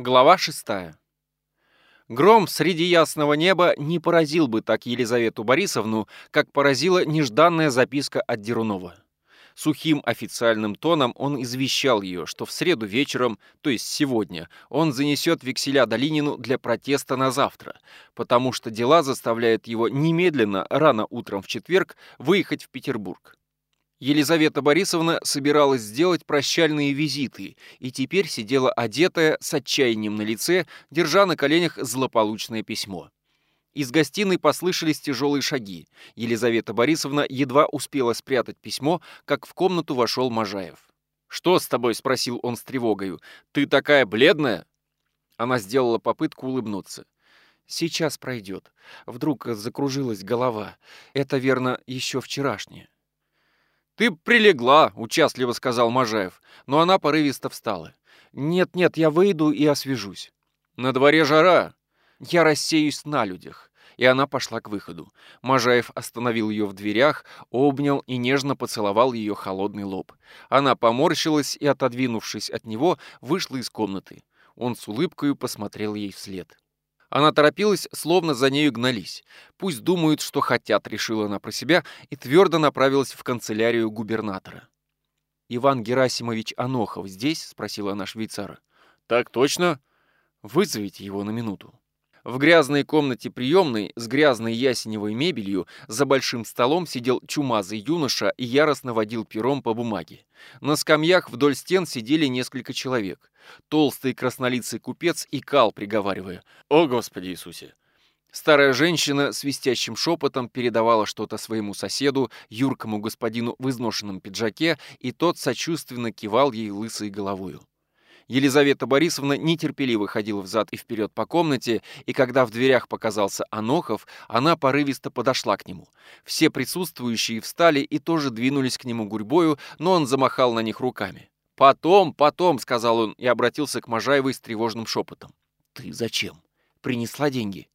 Глава шестая. Гром среди ясного неба не поразил бы так Елизавету Борисовну, как поразила нежданная записка от Дерунова. Сухим официальным тоном он извещал ее, что в среду вечером, то есть сегодня, он занесет векселя Долинину для протеста на завтра, потому что дела заставляют его немедленно, рано утром в четверг, выехать в Петербург. Елизавета Борисовна собиралась сделать прощальные визиты и теперь сидела одетая, с отчаянием на лице, держа на коленях злополучное письмо. Из гостиной послышались тяжелые шаги. Елизавета Борисовна едва успела спрятать письмо, как в комнату вошел Можаев. «Что с тобой?» — спросил он с тревогою. «Ты такая бледная?» Она сделала попытку улыбнуться. «Сейчас пройдет. Вдруг закружилась голова. Это, верно, еще вчерашнее». «Ты прилегла», — участливо сказал Можаев, но она порывисто встала. «Нет-нет, я выйду и освежусь». «На дворе жара». «Я рассеюсь на людях». И она пошла к выходу. Можаев остановил ее в дверях, обнял и нежно поцеловал ее холодный лоб. Она поморщилась и, отодвинувшись от него, вышла из комнаты. Он с улыбкой посмотрел ей вслед. Она торопилась, словно за нею гнались. Пусть думают, что хотят, решила она про себя и твердо направилась в канцелярию губернатора. «Иван Герасимович Анохов здесь?» — спросила она швейцара. «Так точно?» «Вызовите его на минуту». В грязной комнате приемной с грязной ясеневой мебелью за большим столом сидел чумазый юноша и яростно водил пером по бумаге. На скамьях вдоль стен сидели несколько человек. Толстый краснолицый купец икал, приговаривая «О, Господи Иисусе!». Старая женщина свистящим шепотом передавала что-то своему соседу, юркому господину в изношенном пиджаке, и тот сочувственно кивал ей лысой головою. Елизавета Борисовна нетерпеливо ходила взад и вперед по комнате, и когда в дверях показался Анохов, она порывисто подошла к нему. Все присутствующие встали и тоже двинулись к нему гурьбою, но он замахал на них руками. «Потом, потом», — сказал он и обратился к Можаевой с тревожным шепотом. «Ты зачем? Принесла деньги?»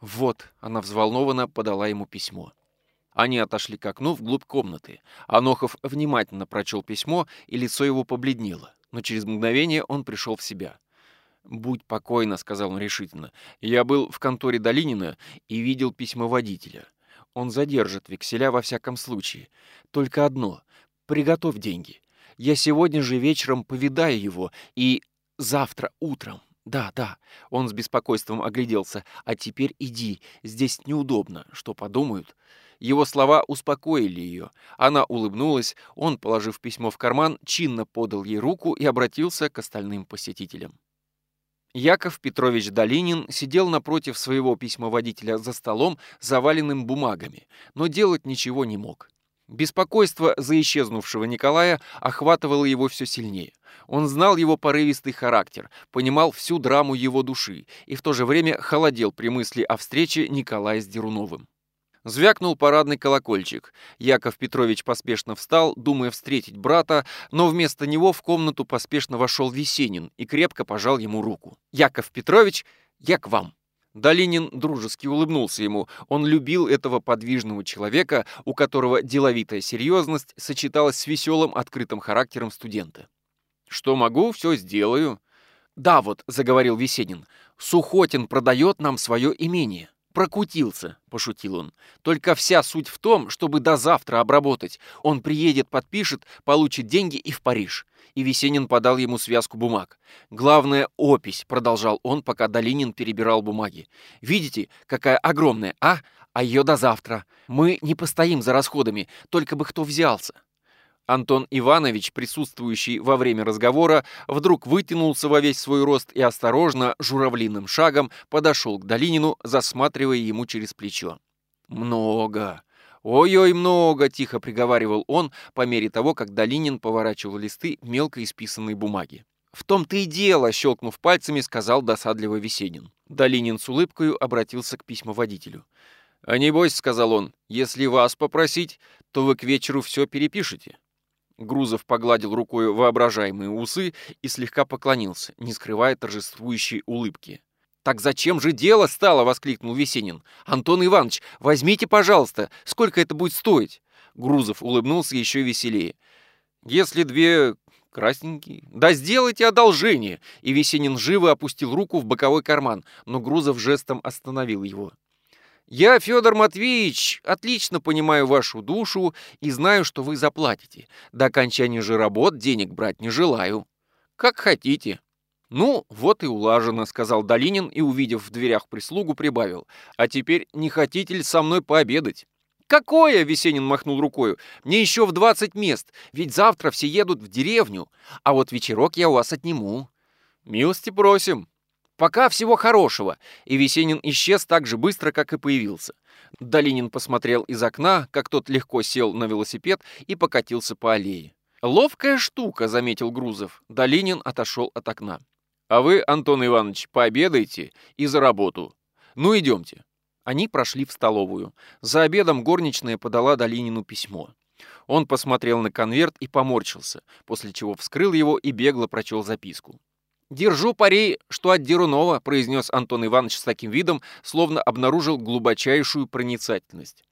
«Вот», — она взволнованно подала ему письмо. Они отошли к окну вглубь комнаты. Анохов внимательно прочел письмо, и лицо его побледнело но через мгновение он пришел в себя. «Будь покойна», — сказал он решительно. «Я был в конторе Долинина и видел письмо водителя. Он задержит векселя во всяком случае. Только одно — приготовь деньги. Я сегодня же вечером повидаю его, и завтра утром. Да, да, он с беспокойством огляделся. А теперь иди, здесь неудобно, что подумают. Его слова успокоили ее. Она улыбнулась, он, положив письмо в карман, чинно подал ей руку и обратился к остальным посетителям. Яков Петрович Долинин сидел напротив своего письмоводителя за столом, заваленным бумагами, но делать ничего не мог. Беспокойство за исчезнувшего Николая охватывало его все сильнее. Он знал его порывистый характер, понимал всю драму его души и в то же время холодел при мысли о встрече Николая с Деруновым. Звякнул парадный колокольчик. Яков Петрович поспешно встал, думая встретить брата, но вместо него в комнату поспешно вошел Весенин и крепко пожал ему руку. «Яков Петрович, я к вам!» Долинин дружески улыбнулся ему. Он любил этого подвижного человека, у которого деловитая серьезность сочеталась с веселым открытым характером студента. «Что могу, все сделаю». «Да вот», — заговорил Весенин, — «Сухотин продает нам свое имение». «Прокутился», — пошутил он. «Только вся суть в том, чтобы до завтра обработать. Он приедет, подпишет, получит деньги и в Париж». И Весенин подал ему связку бумаг. «Главное — опись», — продолжал он, пока Долинин перебирал бумаги. «Видите, какая огромная, а? А ее до завтра. Мы не постоим за расходами, только бы кто взялся». Антон Иванович, присутствующий во время разговора, вдруг вытянулся во весь свой рост и осторожно, журавлиным шагом подошел к Долинину, засматривая ему через плечо. «Много! Ой-ой, много!» — тихо приговаривал он по мере того, как Долинин поворачивал листы мелко исписанной бумаги. «В том-то и дело!» — щелкнув пальцами, сказал досадливо Весенин. Долинин с улыбкой обратился к письмоводителю. «А небось, — сказал он, — если вас попросить, то вы к вечеру все перепишете». Грузов погладил рукой воображаемые усы и слегка поклонился, не скрывая торжествующей улыбки. «Так зачем же дело стало?» — воскликнул Весенин. «Антон Иванович, возьмите, пожалуйста. Сколько это будет стоить?» Грузов улыбнулся еще веселее. «Если две Красненький. Да сделайте одолжение! И Весенин живо опустил руку в боковой карман, но Грузов жестом остановил его. Я, Федор Матвеевич, отлично понимаю вашу душу и знаю, что вы заплатите. До окончания же работ денег брать не желаю. Как хотите. Ну, вот и улажено, сказал Долинин и, увидев в дверях прислугу, прибавил. А теперь не хотите ли со мной пообедать? «Какое?» — Весенин махнул рукою. «Мне еще в двадцать мест, ведь завтра все едут в деревню, а вот вечерок я у вас отниму». «Милости просим». «Пока всего хорошего», и Весенин исчез так же быстро, как и появился. Долинин посмотрел из окна, как тот легко сел на велосипед и покатился по аллее. «Ловкая штука», — заметил Грузов. Долинин отошел от окна. «А вы, Антон Иванович, пообедайте и за работу. Ну, идемте». Они прошли в столовую. За обедом горничная подала Долинину письмо. Он посмотрел на конверт и поморщился, после чего вскрыл его и бегло прочел записку. «Держу пари, что от Дерунова», — произнес Антон Иванович с таким видом, словно обнаружил глубочайшую проницательность.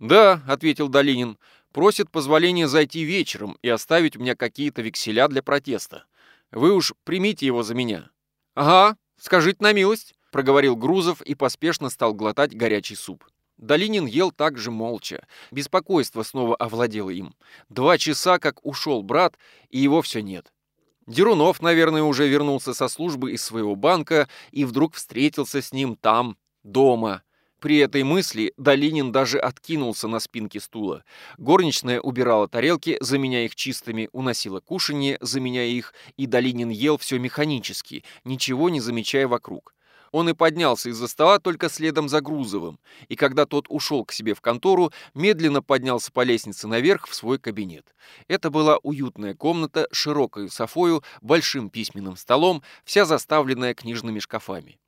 «Да», — ответил Долинин, — «просит позволения зайти вечером и оставить у меня какие-то векселя для протеста. Вы уж примите его за меня». «Ага, скажите на милость». — проговорил Грузов и поспешно стал глотать горячий суп. Долинин ел также молча. Беспокойство снова овладело им. Два часа, как ушел брат, и его все нет. Дерунов, наверное, уже вернулся со службы из своего банка и вдруг встретился с ним там, дома. При этой мысли Долинин даже откинулся на спинке стула. Горничная убирала тарелки, заменяя их чистыми, уносила кушанье, заменяя их, и Долинин ел все механически, ничего не замечая вокруг. Он и поднялся из-за стола только следом за Грузовым, и когда тот ушел к себе в контору, медленно поднялся по лестнице наверх в свой кабинет. Это была уютная комната, широкой софою, большим письменным столом, вся заставленная книжными шкафами.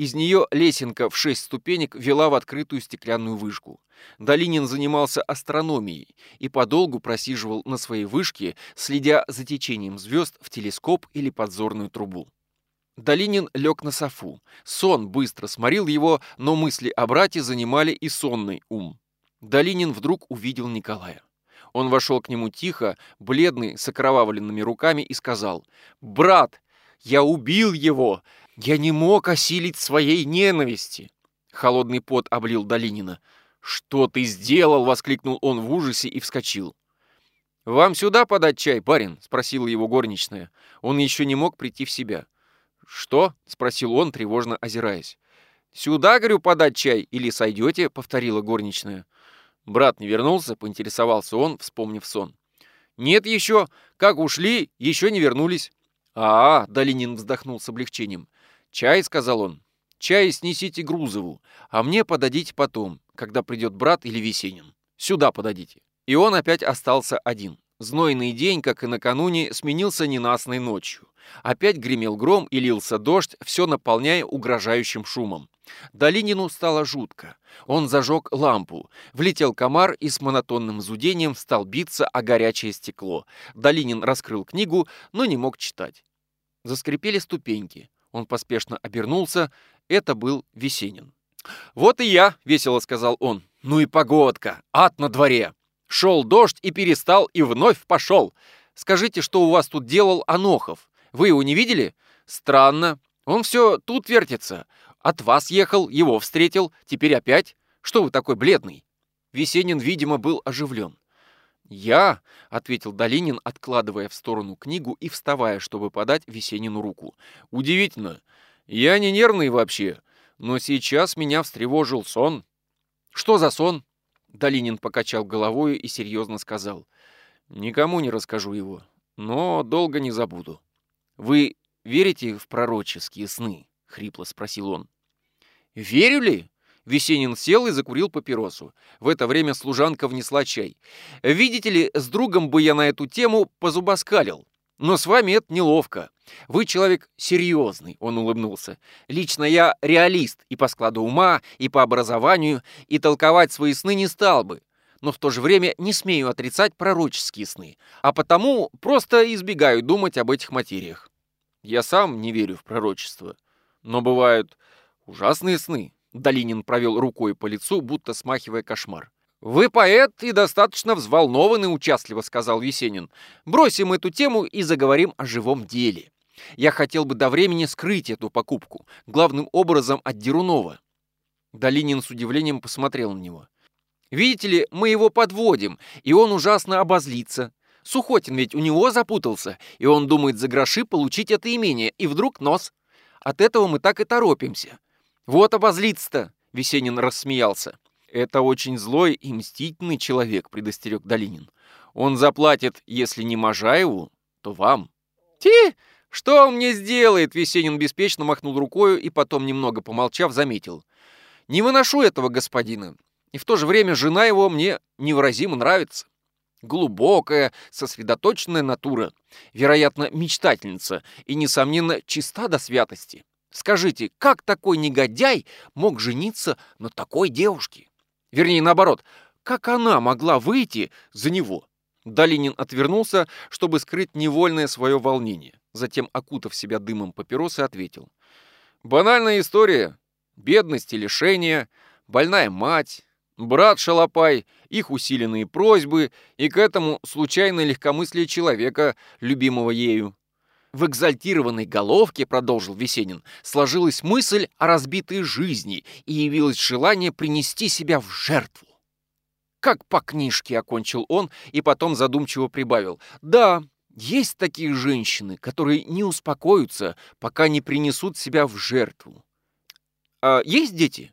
Из нее лесенка в шесть ступенек вела в открытую стеклянную вышку. Долинин занимался астрономией и подолгу просиживал на своей вышке, следя за течением звезд в телескоп или подзорную трубу. Долинин лег на софу. Сон быстро сморил его, но мысли о брате занимали и сонный ум. Долинин вдруг увидел Николая. Он вошел к нему тихо, бледный, с окровавленными руками, и сказал, «Брат, я убил его! Я не мог осилить своей ненависти!» Холодный пот облил Долинина. «Что ты сделал?» — воскликнул он в ужасе и вскочил. «Вам сюда подать чай, барин?» — спросила его горничная. Он еще не мог прийти в себя. «Что?» — спросил он, тревожно озираясь. «Сюда, говорю, подать чай или сойдете?» — повторила горничная. Брат не вернулся, поинтересовался он, вспомнив сон. «Нет еще. Как ушли, еще не вернулись». «А, -а — Долинин вздохнул с облегчением. «Чай», — сказал он. «Чай снесите Грузову, а мне подадите потом, когда придет брат или Весенин. Сюда подадите». И он опять остался один. Знойный день, как и накануне, сменился ненастной ночью. Опять гремел гром и лился дождь, все наполняя угрожающим шумом. Долинину стало жутко. Он зажег лампу. Влетел комар и с монотонным зудением стал биться о горячее стекло. Долинин раскрыл книгу, но не мог читать. Заскрипели ступеньки. Он поспешно обернулся. Это был Весенин. «Вот и я», — весело сказал он. «Ну и погодка! Ад на дворе!» Шел дождь и перестал, и вновь пошел. Скажите, что у вас тут делал Анохов? Вы его не видели? Странно. Он все тут вертится. От вас ехал, его встретил, теперь опять. Что вы такой бледный?» Весенин, видимо, был оживлен. «Я», — ответил Долинин, откладывая в сторону книгу и вставая, чтобы подать Весенину руку. «Удивительно. Я не нервный вообще, но сейчас меня встревожил сон». «Что за сон?» Долинин покачал головой и серьезно сказал. «Никому не расскажу его, но долго не забуду». «Вы верите в пророческие сны?» — хрипло спросил он. «Верю ли?» Весенин сел и закурил папиросу. В это время служанка внесла чай. «Видите ли, с другом бы я на эту тему позубоскалил. Но с вами это неловко. Вы человек серьезный, он улыбнулся. Лично я реалист и по складу ума, и по образованию, и толковать свои сны не стал бы. Но в то же время не смею отрицать пророческие сны, а потому просто избегаю думать об этих материях. Я сам не верю в пророчество, но бывают ужасные сны. Долинин провел рукой по лицу, будто смахивая кошмар. «Вы поэт и достаточно взволнованный, участливо», — сказал Весенин. «Бросим эту тему и заговорим о живом деле. Я хотел бы до времени скрыть эту покупку, главным образом от Дерунова». Долинин с удивлением посмотрел на него. «Видите ли, мы его подводим, и он ужасно обозлится. Сухотин ведь у него запутался, и он думает за гроши получить это имение, и вдруг нос. От этого мы так и торопимся. Вот обозлится-то!» — Весенин рассмеялся. «Это очень злой и мстительный человек», — предостерег Долинин. «Он заплатит, если не Можаеву, то вам». «Ти! Что он мне сделает?» — Весенин беспечно махнул рукою и потом, немного помолчав, заметил. «Не выношу этого господина, и в то же время жена его мне невыразимо нравится. Глубокая, сосредоточенная натура, вероятно, мечтательница и, несомненно, чиста до святости. Скажите, как такой негодяй мог жениться на такой девушке?» Вернее, наоборот, как она могла выйти за него? Долинин отвернулся, чтобы скрыть невольное свое волнение. Затем, окутав себя дымом папиросы, ответил. «Банальная история. Бедность и лишение, больная мать, брат Шалопай, их усиленные просьбы и к этому случайное легкомыслие человека, любимого ею. В экзальтированной головке, продолжил Весенин, сложилась мысль о разбитой жизни и явилось желание принести себя в жертву. Как по книжке окончил он и потом задумчиво прибавил. Да, есть такие женщины, которые не успокоятся, пока не принесут себя в жертву. А есть дети?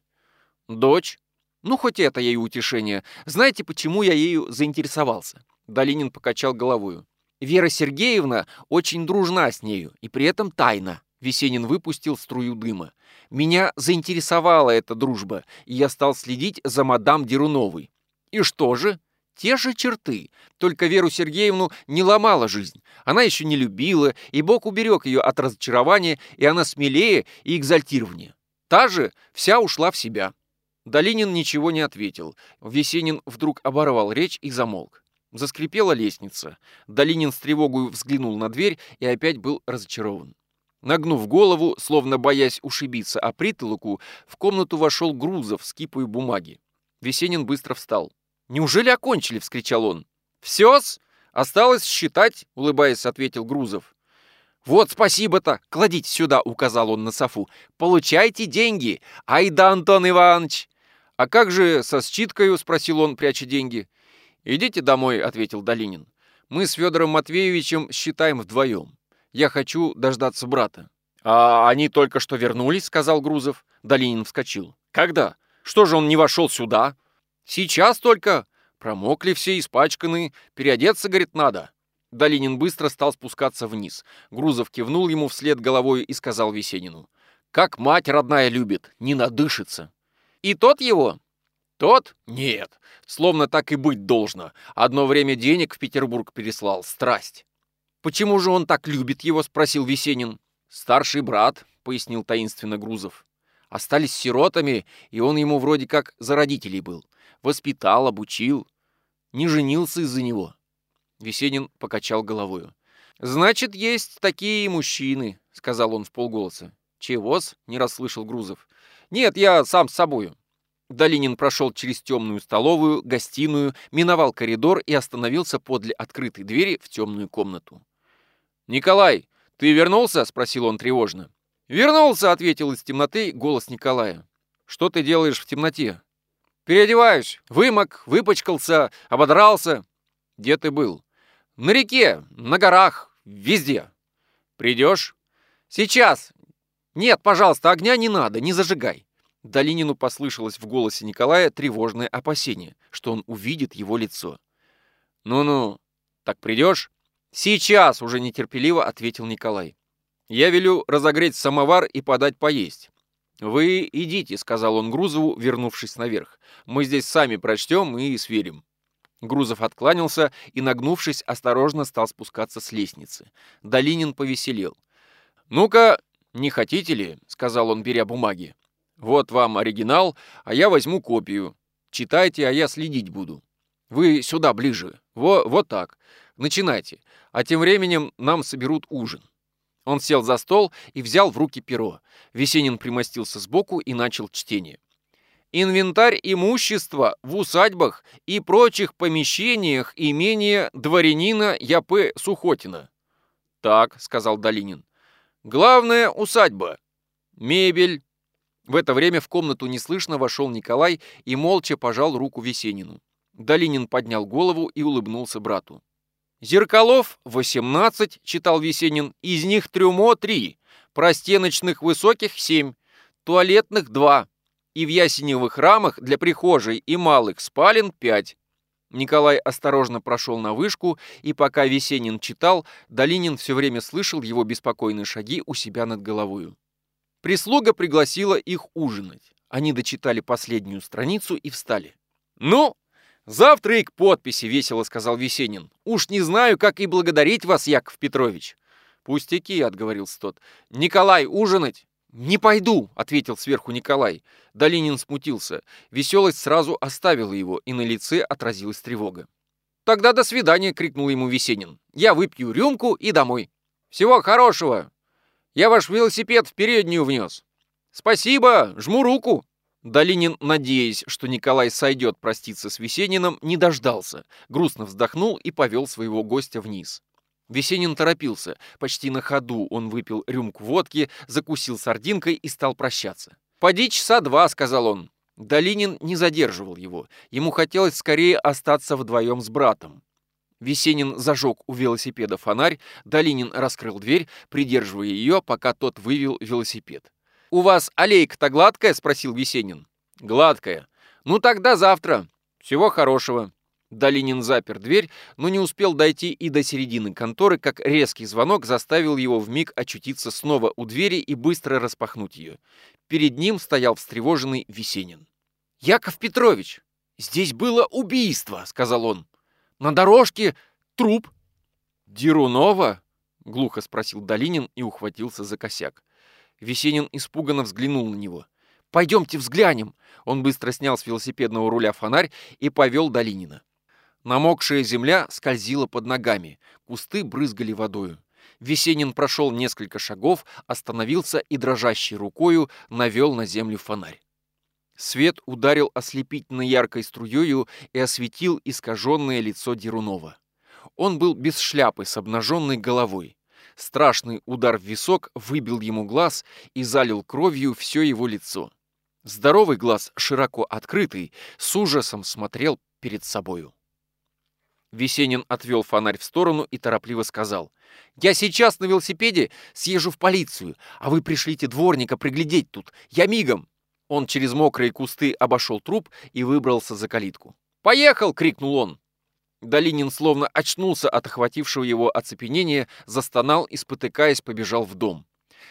Дочь. Ну, хоть это ей утешение. Знаете, почему я ею заинтересовался? Долинин покачал головою. Вера Сергеевна очень дружна с нею, и при этом тайна. Весенин выпустил струю дыма. Меня заинтересовала эта дружба, и я стал следить за мадам Деруновой. И что же? Те же черты, только Веру Сергеевну не ломала жизнь. Она еще не любила, и Бог уберег ее от разочарования, и она смелее и экзальтированнее. Та же вся ушла в себя. Долинин ничего не ответил. Весенин вдруг оборвал речь и замолк. Заскрипела лестница. Долинин с тревогой взглянул на дверь и опять был разочарован. Нагнув голову, словно боясь ушибиться о притолоку, в комнату вошел Грузов с кипой бумаги. Весенин быстро встал. «Неужели окончили?» — вскричал он. «Все-с! Осталось считать», — улыбаясь, ответил Грузов. «Вот спасибо-то! Кладите сюда!» — указал он на софу. «Получайте деньги! Ай да, Антон Иванович!» «А как же со считкою?» — спросил он, пряча деньги. «Идите домой», — ответил Долинин. «Мы с Федором Матвеевичем считаем вдвоем. Я хочу дождаться брата». «А они только что вернулись», — сказал Грузов. Долинин вскочил. «Когда? Что же он не вошел сюда?» «Сейчас только. Промокли все, испачканы. Переодеться, говорит, надо». Долинин быстро стал спускаться вниз. Грузов кивнул ему вслед головой и сказал Весенину. «Как мать родная любит, не надышится». «И тот его?» «Тот? Нет. Словно так и быть должно. Одно время денег в Петербург переслал. Страсть. «Почему же он так любит его?» — спросил Весенин. «Старший брат», — пояснил таинственно Грузов. «Остались сиротами, и он ему вроде как за родителей был. Воспитал, обучил. Не женился из-за него». Весенин покачал головою. «Значит, есть такие мужчины», — сказал он в полголоса. «Чего-с?» — не расслышал Грузов. «Нет, я сам с собою». Долинин прошел через темную столовую, гостиную, миновал коридор и остановился подле открытой двери в темную комнату. «Николай, ты вернулся?» — спросил он тревожно. «Вернулся!» — ответил из темноты голос Николая. «Что ты делаешь в темноте?» «Переодеваюсь. Вымок, выпачкался, ободрался». «Где ты был?» «На реке, на горах, везде». «Придешь?» «Сейчас. Нет, пожалуйста, огня не надо, не зажигай». Долинину послышалось в голосе Николая тревожное опасение, что он увидит его лицо. «Ну-ну, так придешь?» «Сейчас!» — уже нетерпеливо ответил Николай. «Я велю разогреть самовар и подать поесть». «Вы идите», — сказал он Грузову, вернувшись наверх. «Мы здесь сами прочтем и сверим». Грузов откланялся и, нагнувшись, осторожно стал спускаться с лестницы. Долинин повеселел. «Ну-ка, не хотите ли?» — сказал он, беря бумаги. Вот вам оригинал, а я возьму копию. Читайте, а я следить буду. Вы сюда ближе. Во, вот так. Начинайте. А тем временем нам соберут ужин. Он сел за стол и взял в руки перо. Весенин примостился сбоку и начал чтение. Инвентарь имущества в усадьбах и прочих помещениях имения дворянина Я.П. Сухотина. «Так», — сказал Долинин. «Главная усадьба. Мебель». В это время в комнату неслышно вошел Николай и молча пожал руку Весенину. Долинин поднял голову и улыбнулся брату. «Зеркалов — 18», — читал Весенин, — «из них трюмо — 3, простеночных высоких — 7, туалетных — 2, и в ясеневых рамах для прихожей и малых спален 5». Николай осторожно прошел на вышку, и пока Весенин читал, Долинин все время слышал его беспокойные шаги у себя над головою. Прислуга пригласила их ужинать. Они дочитали последнюю страницу и встали. «Ну, завтра и к подписи», — весело сказал Весенин. «Уж не знаю, как и благодарить вас, Яков Петрович». «Пустяки», — отговорился тот. «Николай, ужинать?» «Не пойду», — ответил сверху Николай. Долинин смутился. Веселость сразу оставила его, и на лице отразилась тревога. «Тогда до свидания!» — крикнул ему Весенин. «Я выпью рюмку и домой. Всего хорошего! Я ваш велосипед в переднюю внес. Спасибо! Жму руку!» Долинин, надеясь, что Николай сойдет проститься с Весениным, не дождался, грустно вздохнул и повел своего гостя вниз. Весенин торопился. Почти на ходу он выпил рюмку водки, закусил сардинкой и стал прощаться. «Поди часа два», — сказал он. Долинин не задерживал его. Ему хотелось скорее остаться вдвоем с братом. Весенин зажег у велосипеда фонарь, Долинин раскрыл дверь, придерживая ее, пока тот вывел велосипед. «У вас аллейка-то гладкая?» — спросил Весенин. «Гладкая. Ну тогда завтра. Всего хорошего». Долинин запер дверь, но не успел дойти и до середины конторы, как резкий звонок заставил его вмиг очутиться снова у двери и быстро распахнуть ее. Перед ним стоял встревоженный Весенин. «Яков Петрович, здесь было убийство», — сказал он. «На дорожке труп». «Дерунова?» — глухо спросил Долинин и ухватился за косяк. Весенин испуганно взглянул на него. «Пойдемте взглянем!» Он быстро снял с велосипедного руля фонарь и повел Долинина. Намокшая земля скользила под ногами, кусты брызгали водою. Весенин прошел несколько шагов, остановился и дрожащей рукою навел на землю фонарь. Свет ударил ослепительно яркой струею и осветил искаженное лицо Дерунова. Он был без шляпы, с обнаженной головой. Страшный удар в висок выбил ему глаз и залил кровью все его лицо. Здоровый глаз, широко открытый, с ужасом смотрел перед собою. Весенин отвел фонарь в сторону и торопливо сказал. «Я сейчас на велосипеде съезжу в полицию, а вы пришлите дворника приглядеть тут. Я мигом!» Он через мокрые кусты обошел труп и выбрался за калитку. «Поехал!» — крикнул он. Долинин словно очнулся от охватившего его оцепенения, застонал и, спотыкаясь, побежал в дом.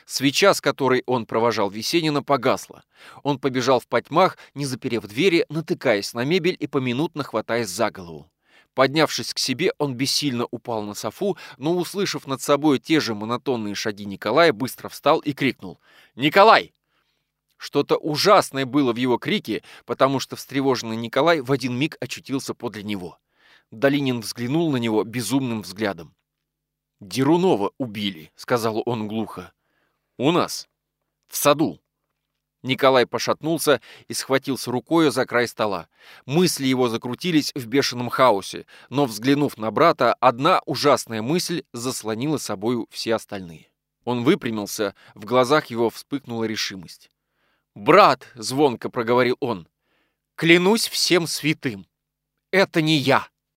Свеча, с которой он провожал Весенина, погасла. Он побежал в потьмах, не заперев двери, натыкаясь на мебель и поминутно хватаясь за голову. Поднявшись к себе, он бессильно упал на софу, но, услышав над собой те же монотонные шаги Николая, быстро встал и крикнул «Николай!». Что-то ужасное было в его крике, потому что встревоженный Николай в один миг очутился подле него. Долинин взглянул на него безумным взглядом. «Дерунова убили», — сказал он глухо. «У нас. В саду». Николай пошатнулся и схватился рукою за край стола. Мысли его закрутились в бешеном хаосе, но, взглянув на брата, одна ужасная мысль заслонила собою все остальные. Он выпрямился, в глазах его вспыхнула решимость. «Брат!» — звонко проговорил он. «Клянусь всем святым! Это не я!»